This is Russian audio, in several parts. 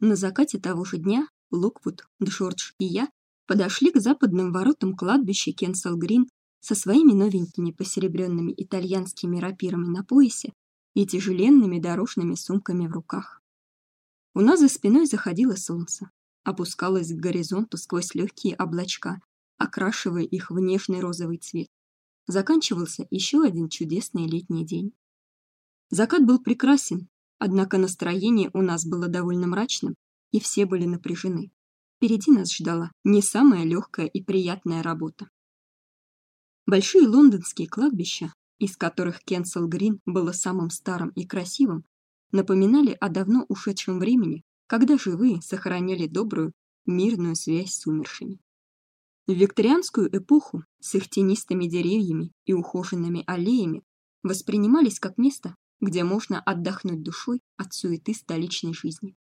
На закате того же дня Луквуд, Джордж и я подошли к западным воротам кладбища Кенсел-Грин со своими новенькими посеребренными итальянскими рапирами на поясе и тяжеленными дорожными сумками в руках. У нас за спиной заходило солнце, опускалось к горизонту сквозь легкие облачка, окрашивая их в нежный розовый цвет. Заканчивался еще один чудесный летний день. Закат был прекрасен, однако настроение у нас было довольно мрачным, и все были напряжены. Впереди нас ждала не самая легкая и приятная работа. Большие лондонские кладбища, из которых Кенсел Грин было самым старым и красивым, напоминали о давно ушедшем времени, когда живые сохраняли добрую, мирную связь с умершими. В викторианскую эпоху с их тенистыми деревьями и ухоженными аллеями воспринимались как место, где можно отдохнуть душой от суеты столичной жизни.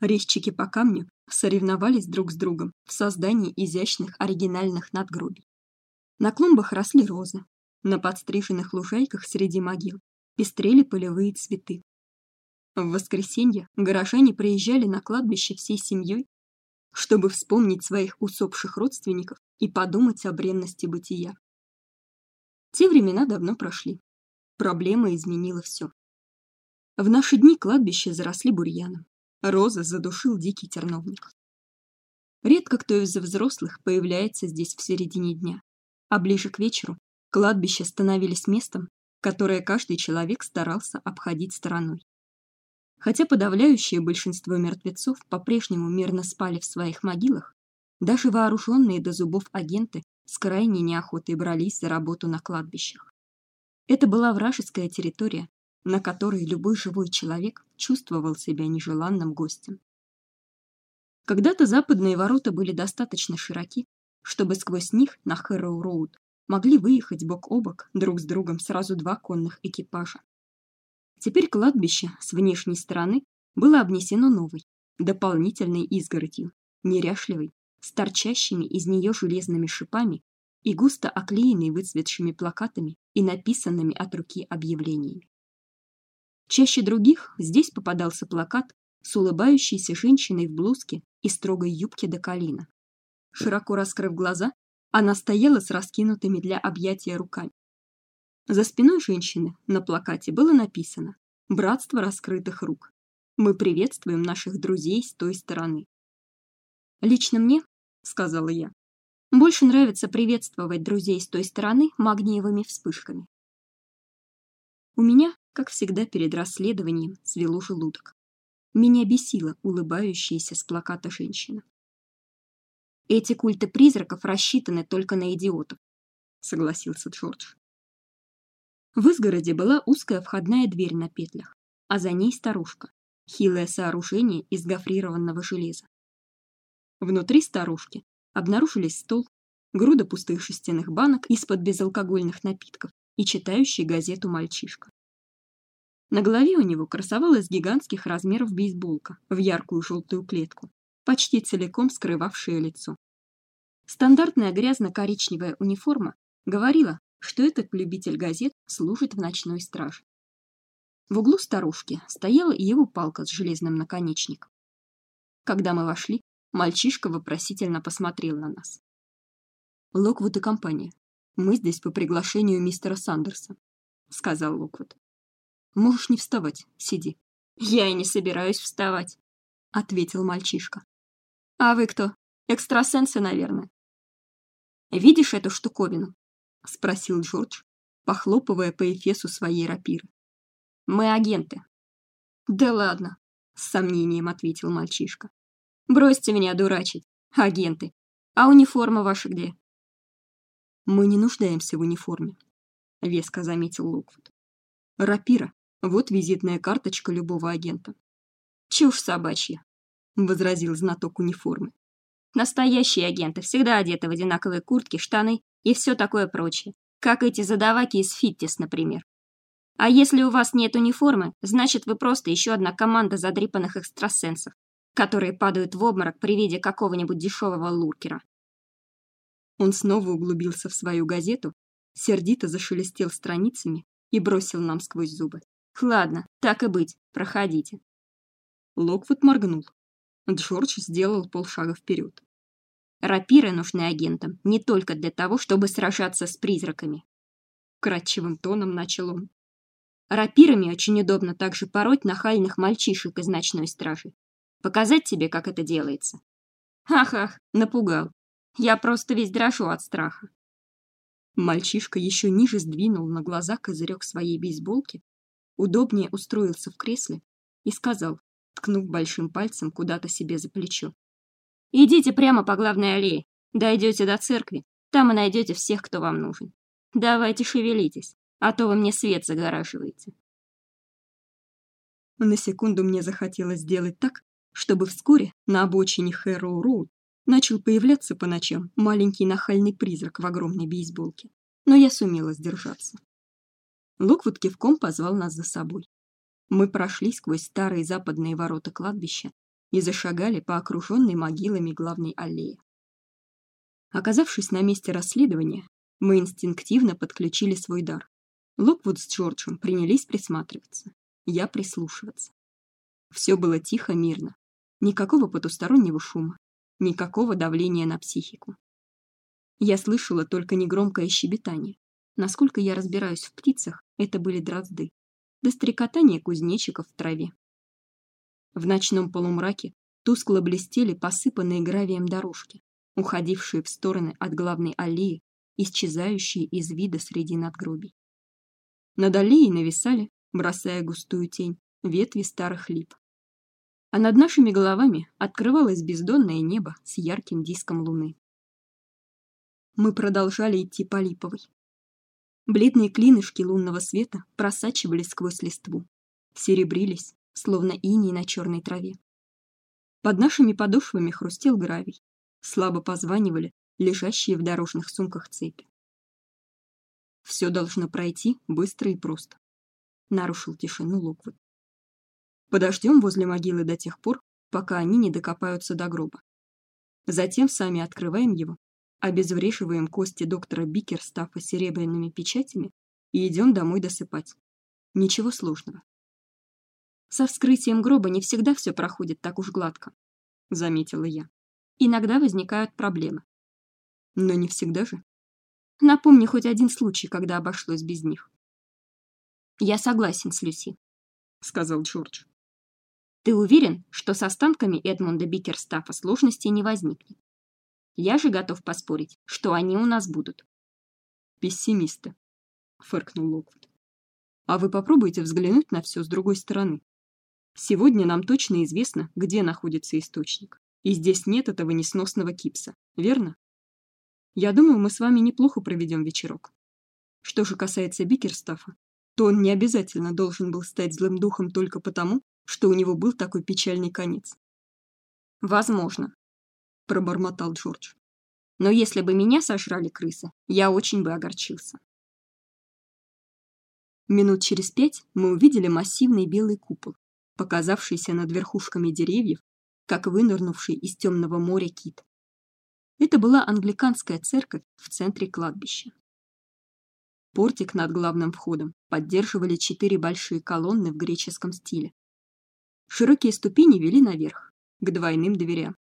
Резчики по камню соревновались друг с другом в создании изящных оригинальных надгробий. На клумбах росли розы, на подстриженных лужайках среди могил пестрели полевые цветы. В воскресенье горожане приезжали на кладбище всей семьей, чтобы вспомнить своих усопших родственников и подумать о бренности бытия. Те времена давно прошли. Проблема изменила все. В наши дни кладбища заросли бурьяном. Розы задушил дикий терновник. Редко кто из взрослых появляется здесь в середине дня, а ближе к вечеру кладбища становились местом, которое каждый человек старался обходить стороной. Хотя подавляющее большинство мертвецов по-прежнему мирно спали в своих могилах, даже вооруженные до зубов агенты с крайней неохотой брались за работу на кладбищах. Это была вражеская территория, на которой любой живой человек чувствовал себя нежеланным гостем. Когда-то западные ворота были достаточно широки, чтобы сквозь них на Хэрроу-роуд могли выехать бок о бок друг с другом сразу два конных экипажа. Теперь кладбище с внешней стороны было обнесено новой, дополнительной изгородью, неряшливой, с торчащими из нее железными шипами и густо оклеенной выцветшими плакатами и написанными от руки объявлениями. Чаще других здесь попадался плакат с улыбающейся женщиной в блузке и строгой юбке до колена. Широко раскрыв глаза, она стояла с раскинутыми для объятия руками. За спиной женщины на плакате было написано: "Братство раскрытых рук. Мы приветствуем наших друзей с той стороны". Лично мне, сказала я, больше нравится приветствовать друзей с той стороны магниевыми вспышками. У меня, как всегда перед расследованием, свело желудок. Меня бесила улыбающаяся с плаката женщина. Эти культы призраков рассчитаны только на идиотов, согласился Джордж. В изгороде была узкая входная дверь на петлях, а за ней старушка, хилое сооружение из гофрированного железа. Внутри старушки обнаружились стол, груда пустых шестяных банок из-под безалкогольных напитков и читающий газету мальчишка. На голове у него красовалась гигантских размеров бейсболка в яркую желтую клетку, почти целиком скрывавшая лицо. Стандартная грязно-коричневая униформа говорила, что этот любитель газет служит в ночной страже. В углу старушки стояла его палка с железным наконечником. Когда мы вошли, мальчишка вопросительно посмотрел на нас. Локвуд и компания. Мы здесь по приглашению мистера Сандерса, сказал Локвуд. Можешь не вставать, сиди. Я и не собираюсь вставать, ответил мальчишка. А вы кто? Экстрасенсы, наверное. Видишь эту штуковину? спросил Джордж, похлопывая по эфесу своей рапиры. Мы агенты. Да ладно, с сомнением ответил мальчишка. Бросьте меня дурачить, агенты. А униформа ваша где? Мы не нуждаемся в униформе, веско заметил Локвуд. Рапира вот визитная карточка любого агента. Чушь собачья, возразил знаток униформы. Настоящие агенты всегда одеты в одинаковые куртки, штаны и все такое прочее, как эти задаваки из Фиттис, например. А если у вас нет униформы, значит вы просто еще одна команда задрипанных экстрасенсов, которые падают в обморок при виде какого-нибудь дешевого луркера. Он снова углубился в свою газету, сердито зашелестел страницами и бросил нам сквозь зубы: "Ладно, так и быть, проходите". Локвуд моргнул. Джордж сделал полшага вперед. Рапиры нужны агентам не только для того, чтобы сражаться с призраками. Кратчевым тоном начал он. Рапирами очень удобно также пороть нахальных мальчишек из ночной стражи. Показать тебе, как это делается. Ах-ах, напугал. Я просто весь дрожу от страха. Мальчишка еще ниже сдвинул на глаза козырек своей бейсболки, удобнее устроился в кресле и сказал, ткнув большим пальцем куда-то себе за плечо: Идите прямо по главной аллее. Дойдете до церкви, там и найдете всех, кто вам нужен. Давайте шевелитесь, а то вы мне свет загораживаете. На секунду мне захотелось сделать так, чтобы вскоре на обочине Хэрроу-роуд начал появляться по ночам маленький нахальный призрак в огромной бейсболке, но я сумела сдержаться. Локвуд кивком позвал нас за собой. Мы прошли сквозь старые западные ворота кладбища и зашагали по окруженной могилами главной аллее. Оказавшись на месте расследования, мы инстинктивно подключили свой дар. Локвуд с Джорджем принялись присматриваться, я прислушиваться. Все было тихо, мирно, никакого потустороннего шума, никакого давления на психику. Я слышала только негромкое щебетание. Насколько я разбираюсь в птицах, это были дрозды, да стрекотание кузнечиков в траве. В ночном полумраке тускло блестели посыпанные гравием дорожки, уходившие в стороны от главной аллеи, исчезающие из вида среди надгробий. Над аллеей нависали, бросая густую тень, ветви старых лип. А над нашими головами открывалось бездонное небо с ярким диском луны. Мы продолжали идти по липовой. Бледные клинышки лунного света просачивались сквозь листву, серебрились, словно иней на черной траве. Под нашими подошвами хрустел гравий, слабо позванивали лежащие в дорожных сумках цепи. Все должно пройти быстро и просто, нарушил тишину Локвуд. Подождем возле могилы до тех пор, пока они не докопаются до гроба. Затем сами открываем его, обезвреживаем кости доктора Бикерстафа серебряными печатями и идем домой досыпать. Ничего сложного. Со вскрытием гроба не всегда все проходит так уж гладко, заметила я. Иногда возникают проблемы. Но не всегда же. Напомни хоть один случай, когда обошлось без них. Я согласен с Люси, сказал Джордж. Ты уверен, что с останками Эдмунда Бикерстафа сложностей не возникнет? Я же готов поспорить, что они у нас будут. Пессимисты, фыркнул Локвуд. А вы попробуйте взглянуть на все с другой стороны. Сегодня нам точно известно, где находится источник. И здесь нет этого несносного кипса, верно? Я думаю, мы с вами неплохо проведем вечерок. Что же касается Бикерстафа, то он не обязательно должен был стать злым духом только потому, что у него был такой печальный конец. Возможно, пробормотал Джордж. Но если бы меня сожрали крысы, я очень бы огорчился. Минут через пять мы увидели массивный белый купол, показавшийся над верхушками деревьев, как вынырнувший из темного моря кит. Это была англиканская церковь в центре кладбища. Портик над главным входом поддерживали четыре большие колонны в греческом стиле. Широкие ступени вели наверх, к двойным дверям.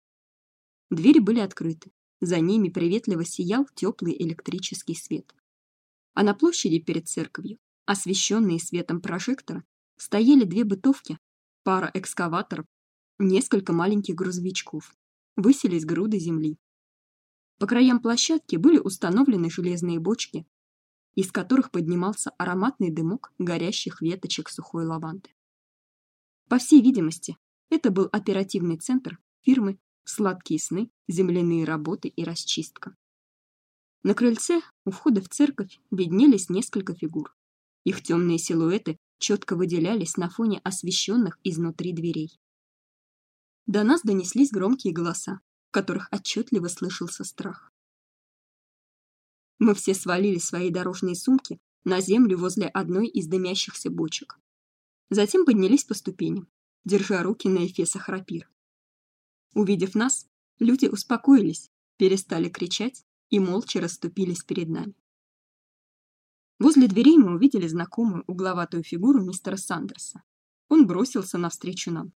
Двери были открыты. За ними приветливо сиял теплый электрический свет. А на площади перед церковью, освещенные светом прожектора, стояли две бытовки пара экскаваторов, несколько маленьких грузовичков. Высились груды земли. По краям площадки были установлены железные бочки, из которых поднимался ароматный дымок горящих веточек сухой лаванды. По всей видимости, это был оперативный центр фирмы Сладкие сны, земляные работы и расчистка. На крыльце у входа в церковь виднелись несколько фигур. Их темные силуэты четко выделялись на фоне освещенных изнутри дверей. До нас донеслись громкие голоса, в которых отчетливо слышался страх. Мы все свалили свои дорожные сумки на землю возле одной из дымящихся бочек. Затем поднялись по ступеням, держа руки на эфесах рапир. Увидев нас, люди успокоились, перестали кричать и молча расступились перед нами. Возле дверей мы увидели знакомую угловатую фигуру мистера Сандерса. Он бросился навстречу нам.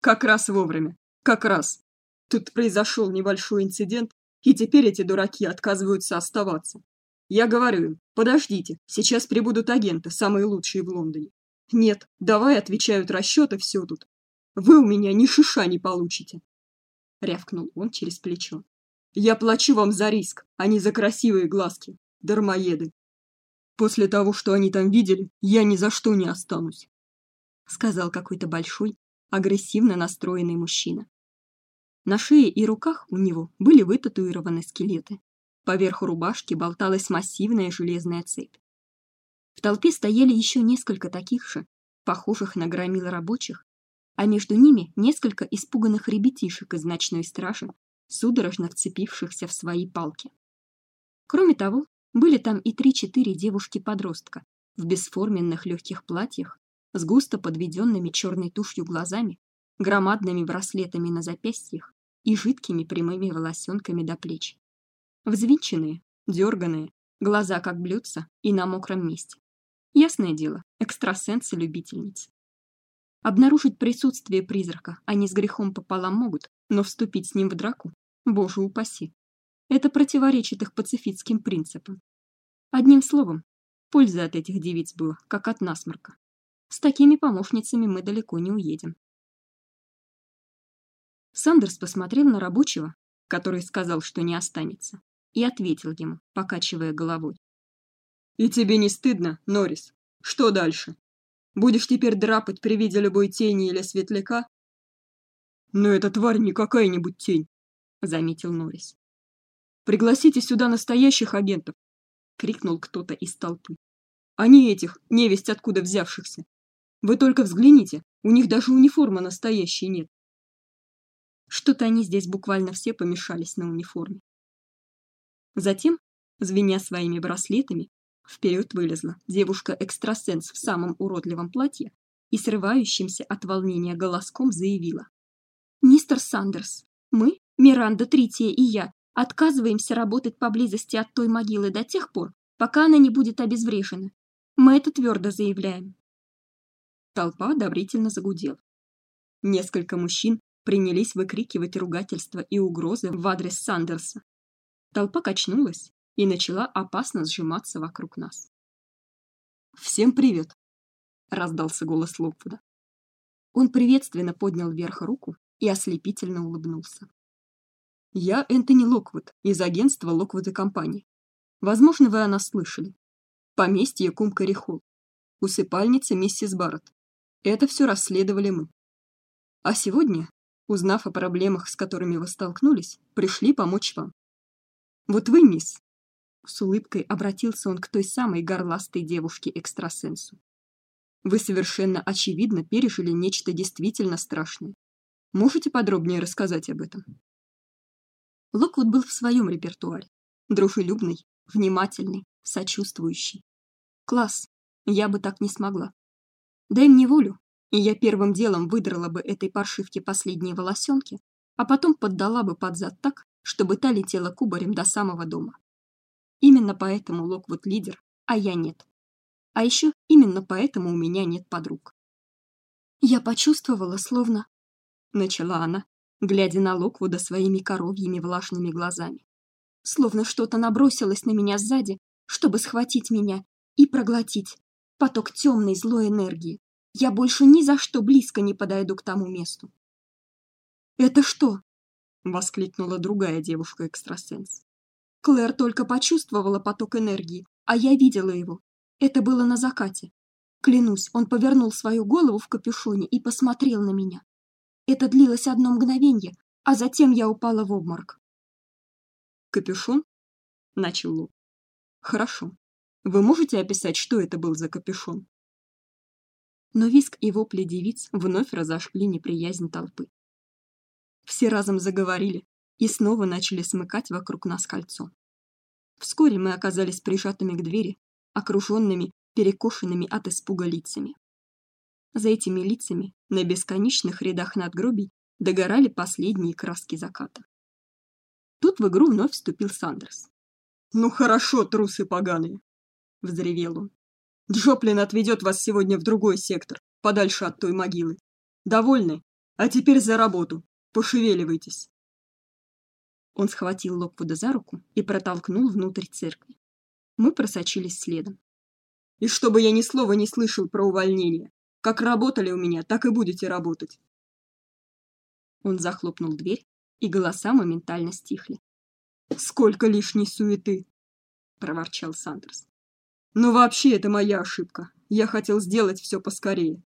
Как раз вовремя. Как раз. Тут произошел небольшой инцидент, и теперь эти дураки отказываются оставаться. Я говорю им, подождите, сейчас прибудут агенты, самые лучшие в Лондоне. Нет, давай отвечают расчеты, все тут. Вы у меня ни шиша не получите. Рявкнул он через плечо. Я плачу вам за риск, а не за красивые глазки, дармоеды. После того, что они там видели, я ни за что не останусь, сказал какой-то большой, агрессивно настроенный мужчина. На шее и руках у него были вытатуированы скелеты. Поверх рубашки болталась массивная железная цепь. В толпе стояли еще несколько таких же, похожих на громил рабочих, а между ними несколько испуганных ребятишек из ночной стражи, судорожно вцепившихся в свои палки. Кроме того, были там и три-четыре девушки-подростка в бесформенных легких платьях, с густо подведенными черной тушью глазами, громадными браслетами на запястьях и жидкими прямыми волосенками до плеч. Взвинченные, дерганые, глаза как блюдца и на мокром месте. Ясное дело, экстрасенсы-любительницы. Обнаружить присутствие призрака они с грехом пополам могут, но вступить с ним в драку, боже упаси. Это противоречит их пацифистским принципам. Одним словом, польза от этих девиц была, как от насморка. С такими помощницами мы далеко не уедем. Сандерс посмотрел на рабочего, который сказал, что не останется, и ответил ему, покачивая головой. «И тебе не стыдно, Норрис? Что дальше? Будешь теперь драпать при виде любой тени или светляка?» «Но эта тварь не какая-нибудь тень», — заметил Норрис. «Пригласите сюда настоящих агентов!» — крикнул кто-то из толпы. «А не этих, невесть откуда взявшихся. Вы только взгляните, у них даже униформы настоящей нет. Что-то они здесь буквально все помешались на униформе. Затем, звеня своими браслетами, вперед вылезла девушка-экстрасенс в самом уродливом платье и срывающимся от волнения голоском заявила: "Мистер Сандерс, мы, Миранда Трития и я, отказываемся работать поблизости от той могилы до тех пор, пока она не будет обезврежена. Мы это твердо заявляем". Толпа одобрительно загудела. Несколько мужчин принялись выкрикивать ругательства и угрозы в адрес Сандерса. Толпа качнулась и начала опасно сжиматься вокруг нас. Всем привет, раздался голос Локвуда. Он приветственно поднял вверх руку и ослепительно улыбнулся. Я Энтони Локвуд из агентства Локвуд и компании. Возможно, вы о нас слышали. Поместье Кумкарихол. Усыпальница миссис Барретт. Это все расследовали мы. А сегодня, узнав о проблемах, с которыми вы столкнулись, пришли помочь вам. Вот вы, мисс, с улыбкой обратился он к той самой горластой девушке-экстрасенсу. Вы совершенно очевидно пережили нечто действительно страшное. Можете подробнее рассказать об этом? Локвуд был в своем репертуаре. Дружелюбный, внимательный, сочувствующий. Класс. Я бы так не смогла. Дай мне волю, и я первым делом выдрала бы этой паршивке последние волосенки, а потом поддала бы под зад так, чтобы та летела кубарем до самого дома. Именно поэтому Локвуд лидер, а я нет. А еще именно поэтому у меня нет подруг. Я почувствовала, словно начала она, глядя на Локвуда своими коровьими влажными глазами. Словно что-то набросилось на меня сзади, чтобы схватить меня и проглотить поток темной злой энергии. Я больше ни за что близко не подойду к тому месту. Это что? воскликнула другая девушка-экстрасенс. Клэр только почувствовала поток энергии, а я видела его. Это было на закате. Клянусь, он повернул свою голову в капюшоне и посмотрел на меня. Это длилось одно мгновение, а затем я упала в обморок. Капюшон? начал Лу. Хорошо. Вы можете описать, что это был за капюшон? Но визг и вопли девиц вновь разожгли неприязнь толпы. Все разом заговорили и снова начали смыкать вокруг нас кольцо. Вскоре мы оказались прижатыми к двери, окруженными перекошенными от испуга лицами. За этими лицами на бесконечных рядах надгробий догорали последние краски заката. Тут в игру вновь вступил Сандерс. Ну хорошо, трусы поганые, взревел он. Джоплин отведет вас сегодня в другой сектор, подальше от той могилы. Довольны? А теперь за работу. Пошевеливайтесь. Он схватил Локвуда за руку и протолкнул внутрь церкви. Мы просочились следом. И чтобы я ни слова не слышал про увольнение. Как работали у меня, так и будете работать. Он захлопнул дверь, и голоса моментально стихли. Сколько лишней суеты, проворчал Сандерс. Но вообще это моя ошибка. Я хотел сделать все поскорее.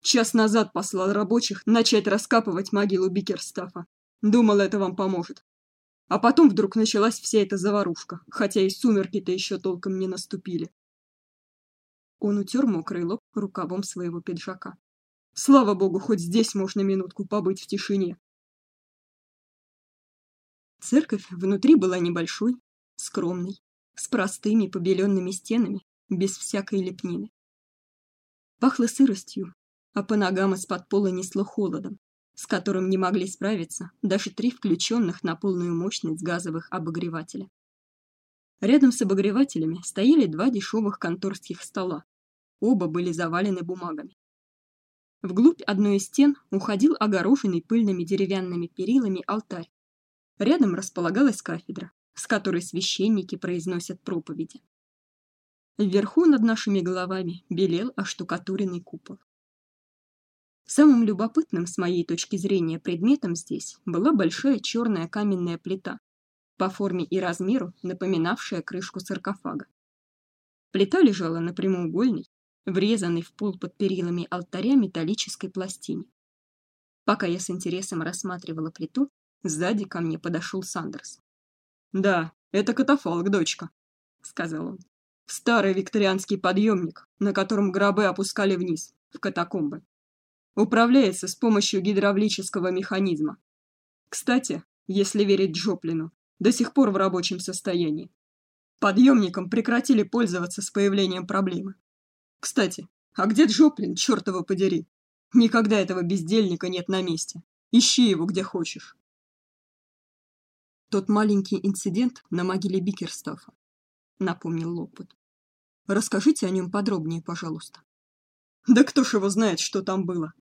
Час назад послал рабочих начать раскапывать могилу Бикерстафа. Думал, это вам поможет. А потом вдруг началась вся эта заварушка, хотя и сумерки-то еще толком не наступили. Он утер мокрый лоб рукавом своего пиджака. Слава богу, хоть здесь можно минутку побыть в тишине. Церковь внутри была небольшой, скромной, с простыми побеленными стенами, без всякой лепнины. Пахло сыростью, а по ногам из-под пола несло холодом, с которым не могли справиться даже три включенных на полную мощность газовых обогревателя. Рядом с обогревателями стояли два дешевых конторских стола, Оба были завалены бумагами. Вглубь одной из стен уходил огороженный пыльными деревянными перилами алтарь. Рядом располагалась кафедра, с которой священники произносят проповеди. Вверху над нашими головами белел оштукатуренный купол. Самым любопытным с моей точки зрения предметом здесь была большая черная каменная плита, по форме и размеру напоминавшая крышку саркофага. Плита лежала на прямоугольной, врезанный в пол под перилами алтаря металлической пластине. Пока я с интересом рассматривала плиту, сзади ко мне подошел Сандерс. "Да, это катафалк, дочка", сказал он. "Старый викторианский подъемник, на котором гробы опускали вниз в катакомбы. Управляется с помощью гидравлического механизма. Кстати, если верить Джоплину, до сих пор в рабочем состоянии. Подъемником прекратили пользоваться с появлением проблемы. Кстати, а где Джоплин, черт его подери? Никогда этого бездельника нет на месте. Ищи его где хочешь. Тот маленький инцидент на могиле Бикерстафа, напомнил Локвуд. Расскажите о нем подробнее, пожалуйста. Да кто ж его знает, что там было?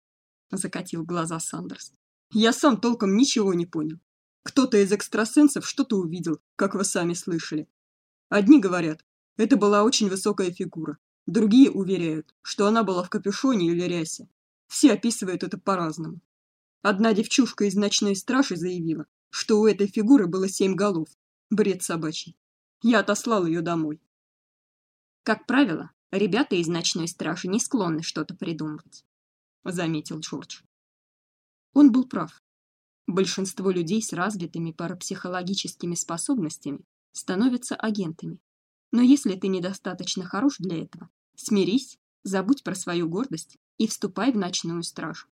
Закатил глаза Сандерс. Я сам толком ничего не понял. Кто-то из экстрасенсов что-то увидел, как вы сами слышали. Одни говорят, это была очень высокая фигура, Другие уверяют, что она была в капюшоне или рясе. Все описывают это по-разному. Одна девчушка из ночной стражи заявила, что у этой фигуры было семь голов. Бред собачий. Я отослал ее домой. Как правило, ребята из ночной стражи не склонны что-то придумывать, заметил Джордж. Он был прав. Большинство людей с развитыми парапсихологическими способностями становятся агентами, но если ты недостаточно хорош для этого, смирись, забудь про свою гордость и вступай в ночную стражу.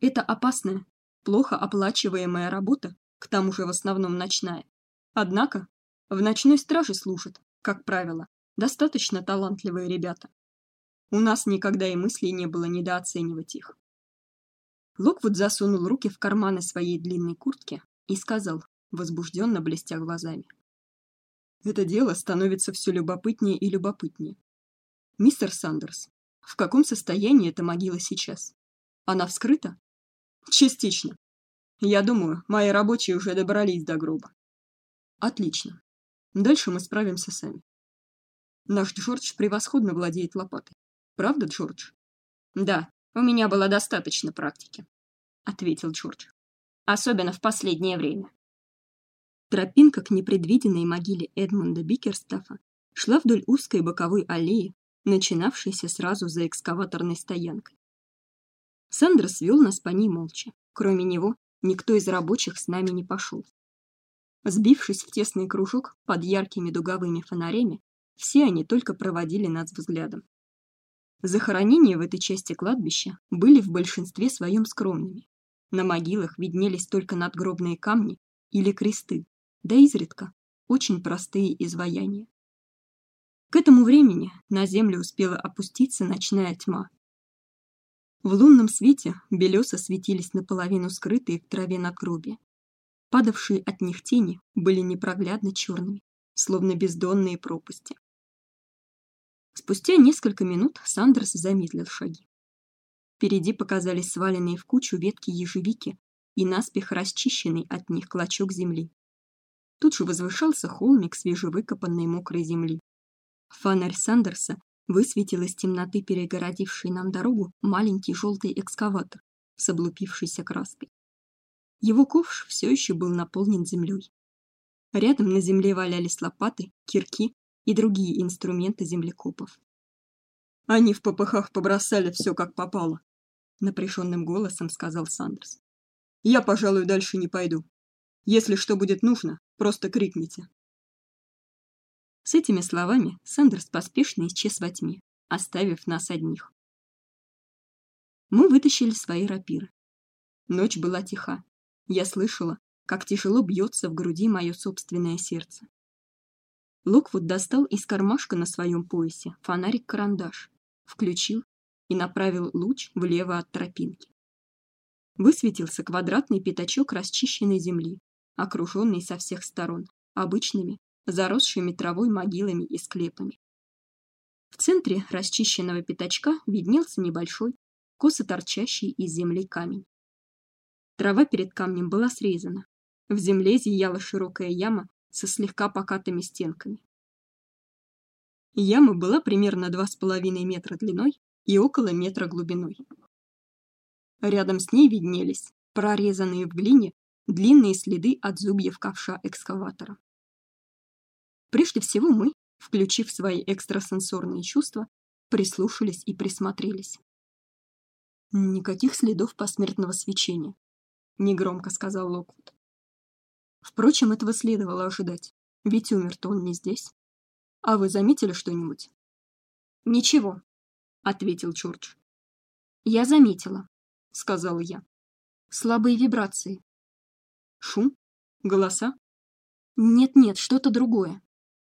Это опасная, плохо оплачиваемая работа, к тому же в основном ночная. Однако в ночной страже служат, как правило, достаточно талантливые ребята. У нас никогда и мысли не было недооценивать их. Локвуд засунул руки в карманы своей длинной куртки и сказал, возбужденно блестя глазами: это дело становится все любопытнее и любопытнее. Мистер Сандерс, в каком состоянии эта могила сейчас? Она вскрыта? Частично. Я думаю, мои рабочие уже добрались до гроба. Отлично. Дальше мы справимся сами. Наш Джордж превосходно владеет лопатой. Правда, Джордж? Да, у меня было достаточно практики, ответил Джордж. Особенно в последнее время. Тропинка к непредвиденной могиле Эдмунда Бикерстафа шла вдоль узкой боковой аллеи, начинавшейся сразу за экскаваторной стоянкой. Сандрос вел нас по ней молча. Кроме него, никто из рабочих с нами не пошел. Сбившись в тесный кружок под яркими дуговыми фонарями, все они только проводили нас взглядом. Захоронения в этой части кладбища были в большинстве своем скромными. На могилах виднелись только надгробные камни или кресты, да изредка очень простые изваяния. К этому времени на землю успела опуститься ночная тьма. В лунном свете белёса светились наполовину скрытые в траве надгробия. Падавшие от них тени были непроглядно черными, словно бездонные пропасти. Спустя несколько минут Сандерс замедлил шаги. Впереди показались сваленные в кучу ветки ежевики и наспех расчищенный от них клочок земли. Тут же возвышался холмик свежевыкопанной мокрой земли. Фонарь Сандерса высветил из темноты перегородивший нам дорогу маленький желтый экскаватор с облупившейся краской. Его ковш все еще был наполнен землей. Рядом на земле валялись лопаты, кирки и другие инструменты землекопов. Они в попыхах побросали все как попало, напряженным голосом сказал Сандерс. Я, пожалуй, дальше не пойду. Если что будет нужно, просто крикните. С этими словами Сандерс поспешно исчез во тьме, оставив нас одних. Мы вытащили свои рапиры. Ночь была тиха. Я слышала, как тяжело бьется в груди мое собственное сердце. Локвуд достал из кармашка на своем поясе фонарик-карандаш, включил и направил луч влево от тропинки. Высветился квадратный пятачок расчищенной земли, окруженный со всех сторон обычными, заросшими травой могилами и склепами. В центре расчищенного пятачка виднелся небольшой, косо торчащий из земли камень. Трава перед камнем была срезана. В земле зияла широкая яма со слегка покатыми стенками. Яма была примерно два с половиной метра длиной и около метра глубиной. Рядом с ней виднелись прорезанные в глине длинные следы от зубьев ковша экскаватора. Прежде всего мы, включив свои экстрасенсорные чувства, прислушались и присмотрелись. Никаких следов посмертного свечения, негромко сказал Локвуд. Впрочем, этого следовало ожидать, ведь умер-то он не здесь. А вы заметили что-нибудь? Ничего, ответил Чёрч. Я заметила, сказала я. Слабые вибрации. Шум? Голоса? Нет-нет, что-то другое.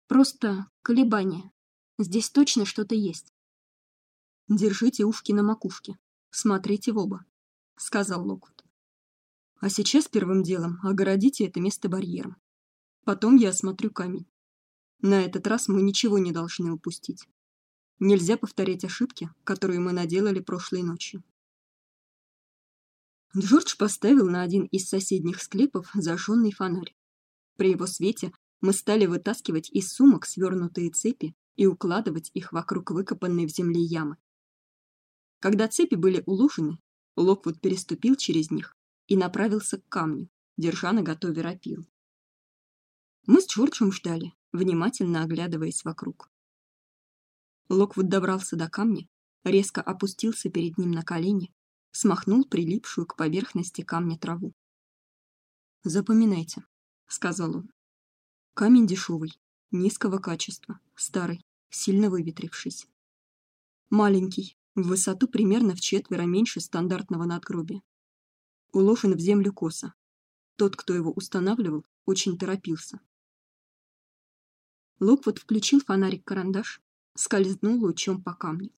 Просто колебания. Здесь точно что-то есть. Держите ушки на макушке. Смотрите в оба, сказал Локвуд. А сейчас первым делом огородите это место барьером. Потом я осмотрю камень. На этот раз мы ничего не должны упустить. Нельзя повторять ошибки, которые мы наделали прошлой ночью. Джордж поставил на один из соседних склепов зажженный фонарь. При его свете мы стали вытаскивать из сумок свернутые цепи и укладывать их вокруг выкопанной в земле ямы. Когда цепи были уложены, Локвуд переступил через них и направился к камню, держа наготове рапиру. Мы с Джорджем ждали, внимательно оглядываясь вокруг. Локвуд добрался до камня, резко опустился перед ним на колени, смахнул прилипшую к поверхности камня траву. Запоминайте, сказал он. Камень дешевый, низкого качества, старый, сильно выветрившийся. Маленький, в высоту примерно в четверо меньше стандартного надгробия. Уложен в землю косо. Тот, кто его устанавливал, очень торопился. Локвуд включил фонарик-карандаш, скользнул лучом по камню.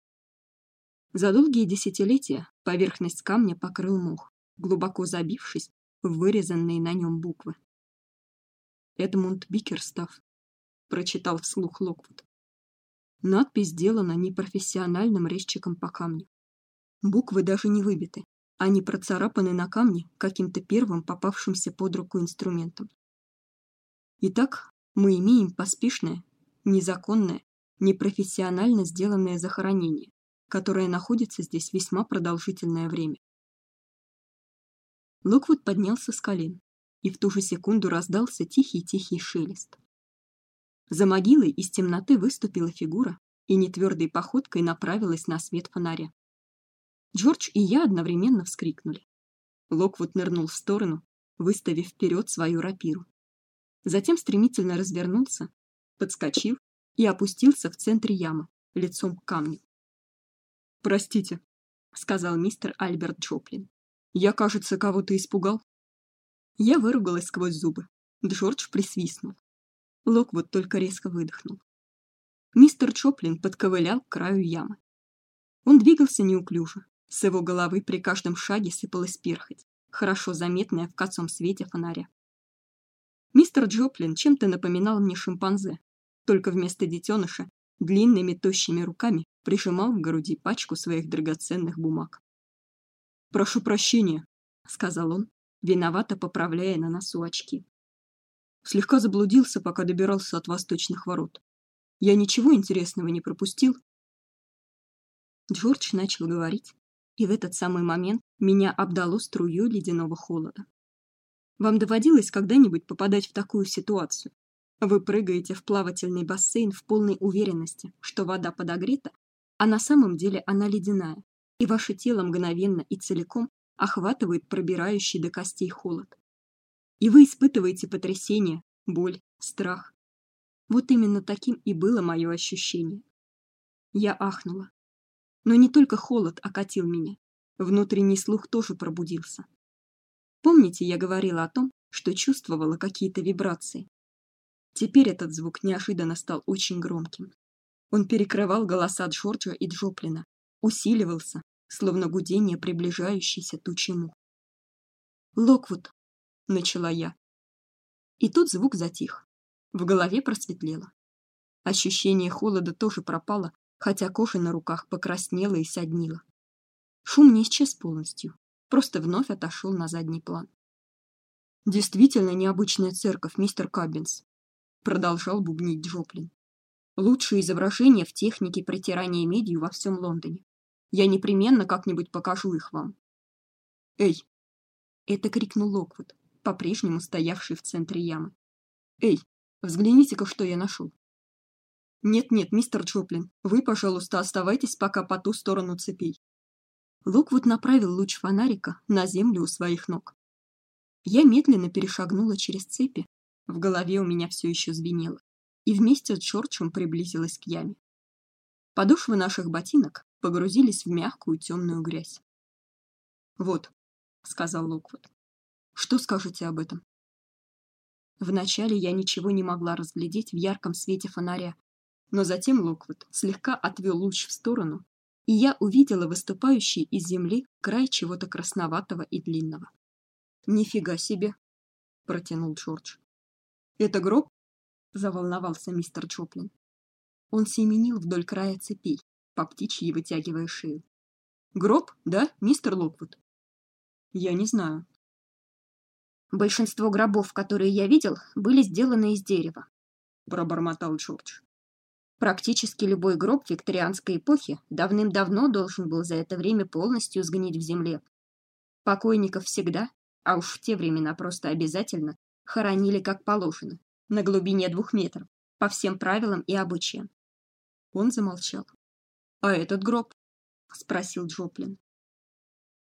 За долгие десятилетия поверхность камня покрыл мох, глубоко забившись в вырезанные на нем буквы. Эдмунд Бикерстав прочитал вслух Локвуд. Надпись сделана непрофессиональным резчиком по камню. Буквы даже не выбиты, они процарапаны на камне каким-то первым попавшимся под руку инструментом. Итак, мы имеем поспешное, незаконное, непрофессионально сделанное захоронение, которое находится здесь весьма продолжительное время. Локвуд поднялся с колен, и в ту же секунду раздался тихий-тихий шелест. За могилой из темноты выступила фигура и нетвердой походкой направилась на свет фонаря. Джордж и я одновременно вскрикнули. Локвуд нырнул в сторону, выставив вперед свою рапиру затем стремительно развернулся, подскочил и опустился в центре ямы, лицом к камню. Простите, сказал мистер Альберт Джоплин. Я, кажется, кого-то испугал. Я выругалась сквозь зубы. Джордж присвистнул. Локвуд только резко выдохнул. Мистер Чоплин подковылял к краю ямы. Он двигался неуклюже. С его головы при каждом шаге сыпалась перхоть, хорошо заметная в косом свете фонаря. Мистер Джоплин чем-то напоминал мне шимпанзе, только вместо детеныша длинными тощими руками прижимал к груди пачку своих драгоценных бумаг. Прошу прощения, сказал он, виновато поправляя на носу очки. Слегка заблудился, пока добирался от восточных ворот. Я ничего интересного не пропустил. Джордж начал говорить, и в этот самый момент меня обдало струей ледяного холода. Вам доводилось когда-нибудь попадать в такую ситуацию? Вы прыгаете в плавательный бассейн в полной уверенности, что вода подогрета, а на самом деле она ледяная, и ваше тело мгновенно и целиком охватывает пробирающий до костей холод. И вы испытываете потрясение, боль, страх. Вот именно таким и было мое ощущение. Я ахнула. Но не только холод окатил меня. Внутренний слух тоже пробудился. Помните, я говорила о том, что чувствовала какие-то вибрации? Теперь этот звук неожиданно стал очень громким. Он перекрывал голоса Джорджа и Джоплина, усиливался, словно гудение приближающейся тучи мух. "Локвуд", начала я. И тут звук затих. В голове просветлело. Ощущение холода тоже пропало, хотя кожа на руках покраснела и соднила. Шум не исчез полностью, просто вновь отошел на задний план. Действительно необычная церковь, мистер Каббинс, продолжал бубнить Джоплин. Лучшие изображения в технике протирания медью во всем Лондоне. Я непременно как-нибудь покажу их вам. Эй! Это крикнул Локвуд, по-прежнему стоявший в центре ямы. Эй, взгляните-ка, что я нашел. Нет-нет, мистер Чоплин, вы, пожалуйста, оставайтесь пока по ту сторону цепей. Локвуд направил луч фонарика на землю у своих ног. Я медленно перешагнула через цепи. В голове у меня все еще звенело, и вместе с Джорджем приблизилась к яме. Подошвы наших ботинок погрузились в мягкую темную грязь. Вот, сказал Локвуд. Что скажете об этом? Вначале я ничего не могла разглядеть в ярком свете фонаря, но затем Локвуд слегка отвел луч в сторону, и я увидела выступающий из земли край чего-то красноватого и длинного. Нифига себе, протянул Джордж. Это гроб? заволновался мистер Чоплин. Он семенил вдоль края цепей, по птичьи вытягивая шею. Гроб, да, мистер Локвуд? Я не знаю. Большинство гробов, которые я видел, были сделаны из дерева, пробормотал Джордж. Практически любой гроб викторианской эпохи давным-давно должен был за это время полностью сгнить в земле. Покойников всегда, а уж в те времена просто обязательно, хоронили как положено, на глубине двух метров, по всем правилам и обычаям. Он замолчал. А этот гроб? спросил Джоплин.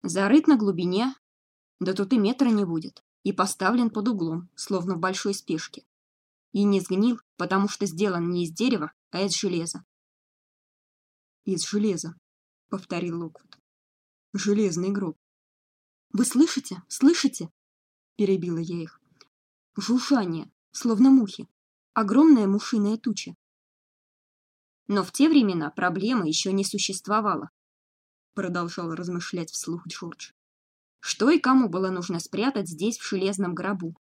Зарыт на глубине, да тут и метра не будет, и поставлен под углом, словно в большой спешке. И не сгнил, потому что сделан не из дерева, а из железа. Из железа, повторил Локвуд. Железный гроб. Вы слышите? Слышите? перебила я их. Жужжание, словно мухи. Огромная мушиная туча. Но в те времена проблемы еще не существовало, продолжал размышлять вслух Джордж. Что и кому было нужно спрятать здесь в железном гробу?